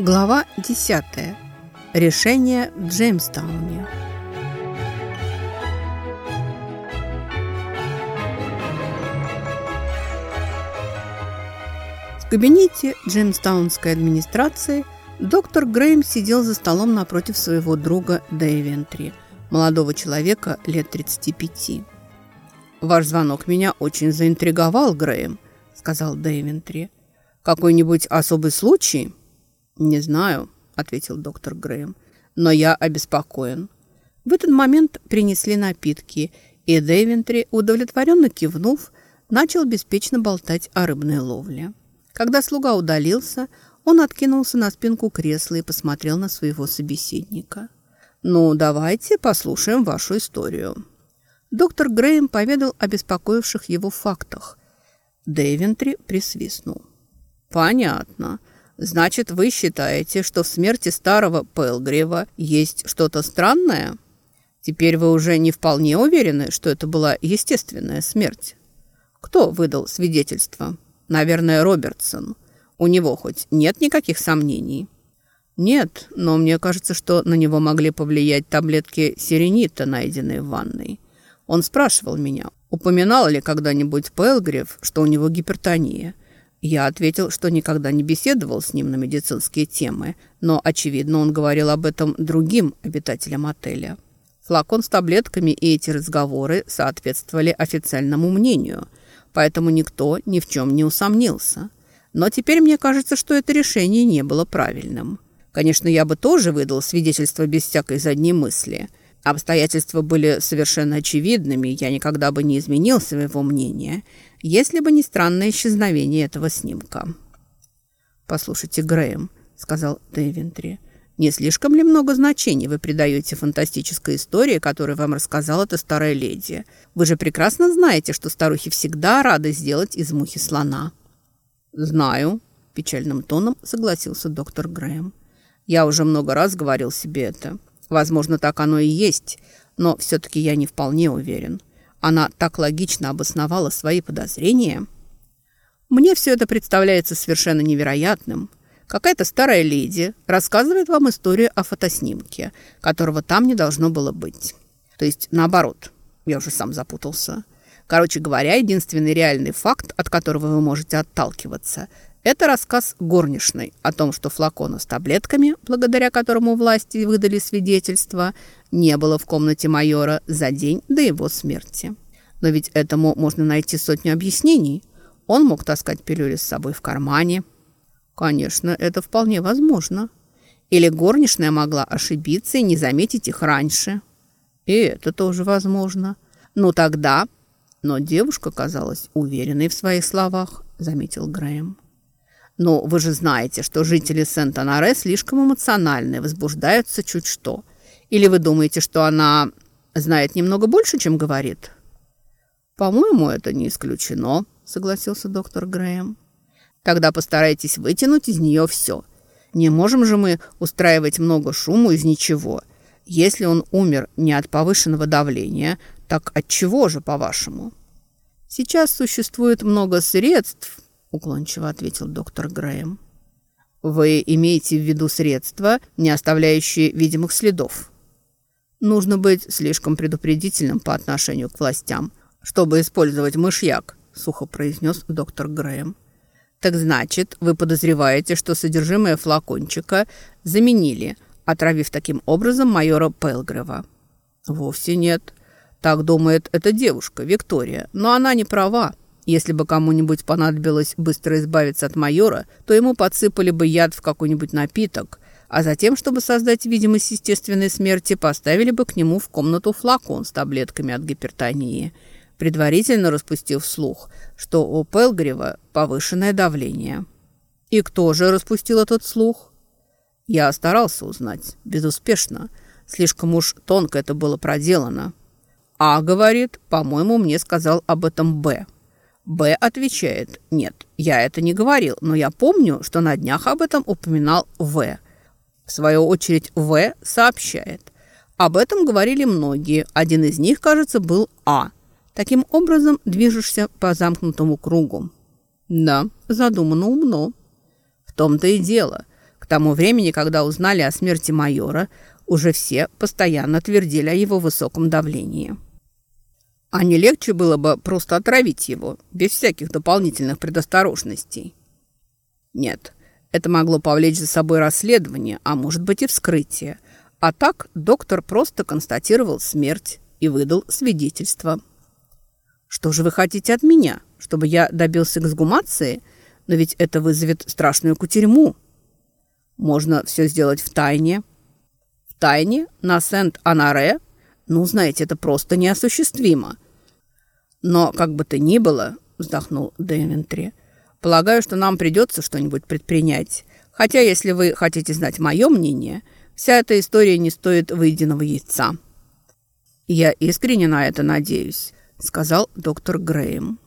Глава 10. Решение в Джеймстауне. В кабинете Джеймстаунской администрации доктор Грейм сидел за столом напротив своего друга Дэйвентри, молодого человека лет 35. «Ваш звонок меня очень заинтриговал, Грейм», — сказал Дэйвентри. «Какой-нибудь особый случай?» «Не знаю», — ответил доктор Грэм, — «но я обеспокоен». В этот момент принесли напитки, и Дэвентри, удовлетворенно кивнув, начал беспечно болтать о рыбной ловле. Когда слуга удалился, он откинулся на спинку кресла и посмотрел на своего собеседника. «Ну, давайте послушаем вашу историю». Доктор Грэм поведал о беспокоивших его фактах. Дэвентри присвистнул. «Понятно. Значит, вы считаете, что в смерти старого Пелгрева есть что-то странное? Теперь вы уже не вполне уверены, что это была естественная смерть. Кто выдал свидетельство? Наверное, Робертсон. У него хоть нет никаких сомнений? Нет, но мне кажется, что на него могли повлиять таблетки сиренита, найденные в ванной. Он спрашивал меня, упоминал ли когда-нибудь Пелгрев, что у него гипертония – я ответил, что никогда не беседовал с ним на медицинские темы, но, очевидно, он говорил об этом другим обитателям отеля. Флакон с таблетками и эти разговоры соответствовали официальному мнению, поэтому никто ни в чем не усомнился. Но теперь мне кажется, что это решение не было правильным. Конечно, я бы тоже выдал свидетельство без всякой задней мысли. Обстоятельства были совершенно очевидными, я никогда бы не изменил своего мнения – если бы не странное исчезновение этого снимка. «Послушайте, Грэм», — сказал Дэвентри, «не слишком ли много значений вы придаете фантастической истории, которую вам рассказала эта старая леди? Вы же прекрасно знаете, что старухи всегда рады сделать из мухи слона». «Знаю», — печальным тоном согласился доктор Грэм. «Я уже много раз говорил себе это. Возможно, так оно и есть, но все-таки я не вполне уверен. Она так логично обосновала свои подозрения. Мне все это представляется совершенно невероятным. Какая-то старая леди рассказывает вам историю о фотоснимке, которого там не должно было быть. То есть наоборот, я уже сам запутался. Короче говоря, единственный реальный факт, от которого вы можете отталкиваться, это рассказ горничной о том, что флакона с таблетками, благодаря которому власти выдали свидетельство, не было в комнате майора за день до его смерти. Но ведь этому можно найти сотню объяснений. Он мог таскать пилюли с собой в кармане. Конечно, это вполне возможно. Или горничная могла ошибиться и не заметить их раньше. И это тоже возможно. Но тогда... Но девушка казалась уверенной в своих словах, заметил Грэм. Но вы же знаете, что жители Сент-Анаре слишком эмоциональны, возбуждаются чуть что. Или вы думаете, что она знает немного больше, чем говорит?» «По-моему, это не исключено», — согласился доктор Грэм. «Тогда постарайтесь вытянуть из нее все. Не можем же мы устраивать много шуму из ничего. Если он умер не от повышенного давления, так от чего же, по-вашему?» «Сейчас существует много средств», — уклончиво ответил доктор Грэм. «Вы имеете в виду средства, не оставляющие видимых следов?» Нужно быть слишком предупредительным по отношению к властям, чтобы использовать мышьяк», – сухо произнес доктор Грэм. «Так значит, вы подозреваете, что содержимое флакончика заменили, отравив таким образом майора Пелгрева?» «Вовсе нет. Так думает эта девушка, Виктория, но она не права. Если бы кому-нибудь понадобилось быстро избавиться от майора, то ему подсыпали бы яд в какой-нибудь напиток, а затем, чтобы создать видимость естественной смерти, поставили бы к нему в комнату флакон с таблетками от гипертонии, предварительно распустив слух, что у Пелгрева повышенное давление. И кто же распустил этот слух? Я старался узнать, безуспешно. Слишком уж тонко это было проделано. А, говорит, по-моему, мне сказал об этом Б. Б отвечает, нет, я это не говорил, но я помню, что на днях об этом упоминал В. В свою очередь, В сообщает. Об этом говорили многие. Один из них, кажется, был А. Таким образом, движешься по замкнутому кругу. Да, задумано умно. В том-то и дело. К тому времени, когда узнали о смерти майора, уже все постоянно твердили о его высоком давлении. А не легче было бы просто отравить его, без всяких дополнительных предосторожностей? Нет, это могло повлечь за собой расследование, а может быть и вскрытие. А так доктор просто констатировал смерть и выдал свидетельство. «Что же вы хотите от меня? Чтобы я добился эксгумации? Но ведь это вызовет страшную кутерьму. Можно все сделать в тайне». «В тайне? На Сент-Анаре?» Ну, знаете, это просто неосуществимо. Но, как бы то ни было, вздохнул Дэвентри, полагаю, что нам придется что-нибудь предпринять. Хотя, если вы хотите знать мое мнение, вся эта история не стоит выеденного яйца. Я искренне на это надеюсь, сказал доктор Грэем.